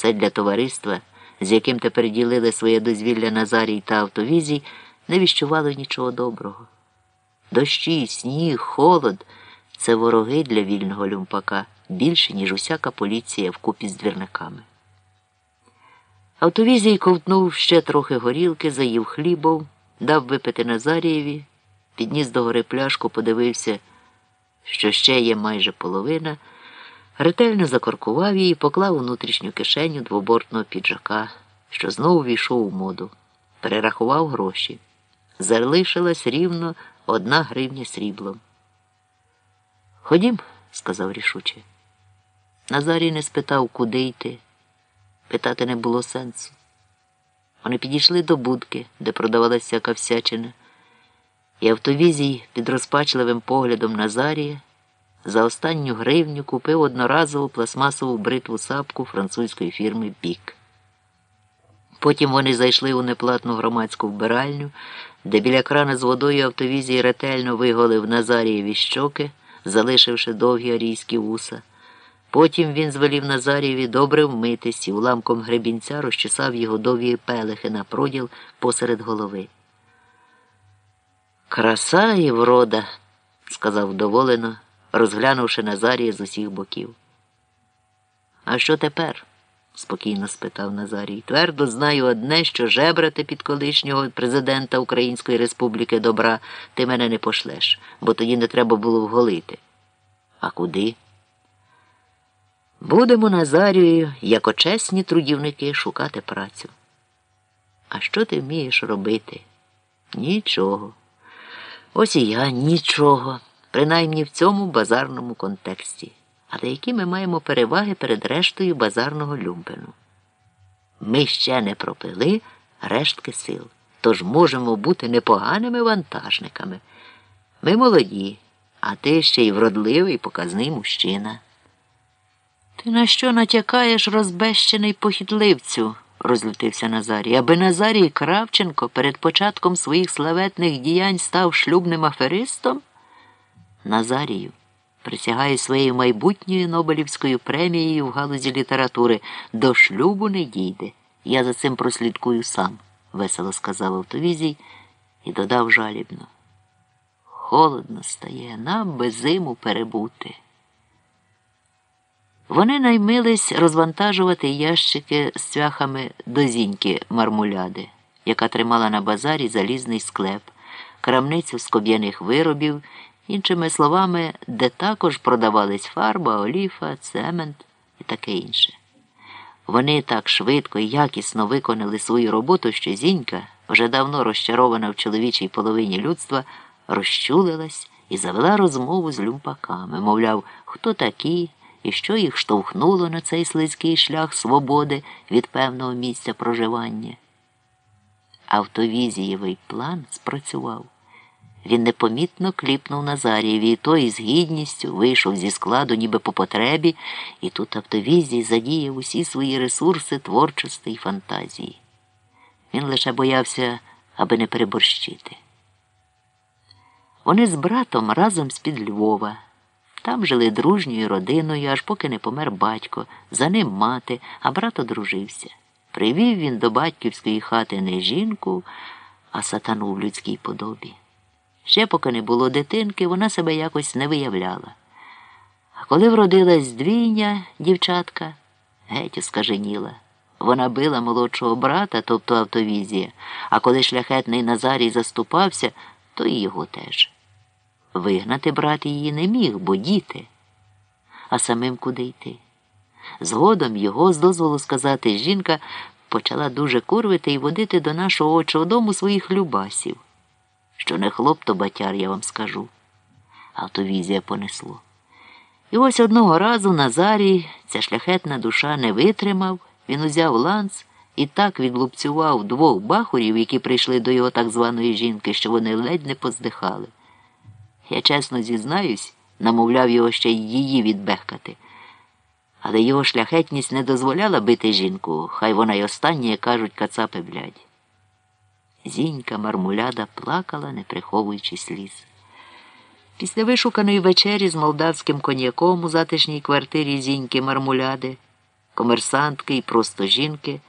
це для товариства, з яким тепер ділили своє дозвілля Назарій та автовізій, не віщувало нічого доброго. Дощі, сніг, холод це вороги для вільного люмпака більше, ніж усяка поліція вкупі з двірниками. Автовізій ковтнув ще трохи горілки, заїв хлібов, дав випити Назарієві, підніс до гори пляшку, подивився, що ще є майже половина, ретельно закоркував її поклав у внутрішню кишеню двобортного піджака, що знову війшов у моду, перерахував гроші. Залишилась рівно одна гривня сріблом. Ходім, сказав рішуче. Назарій не спитав, куди йти. Питати не було сенсу. Вони підійшли до будки, де продавалася всячина, і автовізій під розпачливим поглядом Назарія за останню гривню купив одноразову пластмасову бритву сапку французької фірми Бік. Потім вони зайшли у неплатну громадську вбиральню, де біля крана з водою автовізій ретельно виголив Назарієві щоки, залишивши довгі арійські вуса. Потім він звелів Назарієві добре вмитись і уламком гребінця розчесав його довгі пелехи на проділ посеред голови. Краса і врода, сказав вдоволено, розглянувши Назарія з усіх боків. А що тепер? спокійно спитав Назарій. Твердо знаю одне, що жебрати під колишнього президента Української Республіки добра ти мене не пошлеш, бо тоді не треба було вголити. А куди? Будемо Назарію, як очесні трудівники, шукати працю. А що ти вмієш робити? Нічого. Ось і я нічого, принаймні в цьому базарному контексті. Але які ми маємо переваги перед рештою базарного люмпену? Ми ще не пропили рештки сил, тож можемо бути непоганими вантажниками. Ми молоді, а ти ще й вродливий показний мужчина. Ти на що натякаєш розбещений похідливцю? розлютився Назарій. Аби Назарій Кравченко перед початком своїх славетних діянь став шлюбним аферистом? Назарію присягаю своєю майбутньою Нобелівською премією в галузі літератури. До шлюбу не дійде. Я за цим прослідкую сам, весело сказав автовізій і додав жалібно. Холодно стає, нам без зиму перебути. Вони наймились розвантажувати ящики з цвяхами до зіньки мармуляди, яка тримала на базарі залізний склеп, крамницю з коб'яних виробів, іншими словами, де також продавались фарба, оліфа, цемент і таке інше. Вони так швидко і якісно виконали свою роботу, що зінька, вже давно розчарована в чоловічій половині людства, розчулилась і завела розмову з люмпаками, мовляв, хто такі і що їх штовхнуло на цей слизький шлях свободи від певного місця проживання. Автовізієвий план спрацював. Він непомітно кліпнув Назарієві, і той з гідністю вийшов зі складу, ніби по потребі, і тут автовізій задіяв усі свої ресурси творчості й фантазії. Він лише боявся, аби не переборщити. Вони з братом разом з-під Львова. Там жили дружньою родиною, аж поки не помер батько, за ним мати, а брат одружився. Привів він до батьківської хати не жінку, а сатану в людській подобі. Ще поки не було дитинки, вона себе якось не виявляла. А коли вродилась двійня, дівчатка, геть оскаженіла. Вона била молодшого брата, тобто автовізія, а коли шляхетний Назарій заступався, то і його теж. Вигнати брат її не міг, бо діти, а самим куди йти. Згодом його, з дозволу сказати, жінка почала дуже курвити і водити до нашого очого дому своїх любасів. Що не хлоп, то батяр, я вам скажу. Автовізія понесло. І ось одного разу Назарій, ця шляхетна душа не витримав, він узяв ланц і так відлупцював двох бахурів, які прийшли до його так званої жінки, що вони ледь не поздихали. Я чесно зізнаюсь, намовляв його ще й її відбехкати. Але його шляхетність не дозволяла бити жінку, хай вона й останнє, кажуть, кацапи блядь. Зінька мармуляда плакала, не приховуючи сліз. Після вишуканої вечері з молдавським коньяком у затишній квартирі зіньки мармуляди. комерсантки і просто жінки.